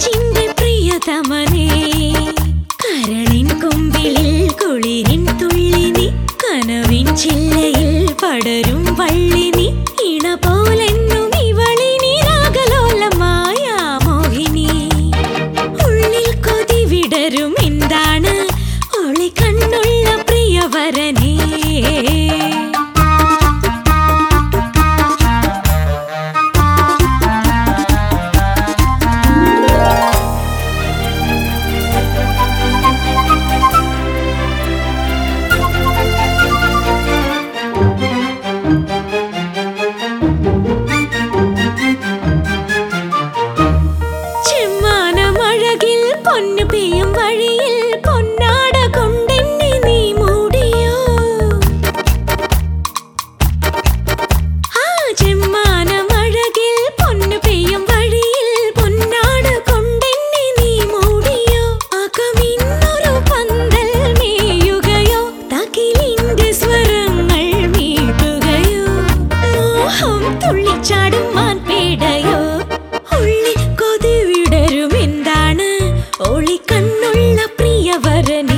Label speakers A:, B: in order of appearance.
A: రచింది ప్రియతమనే. മാൻ വഴിയിൽ പൊന്നാട നീ ആ പൊന്നു വഴിയിൽ പൊന്നാട നീ പന്തൽ മാൻപേടയോ பெரியவரன்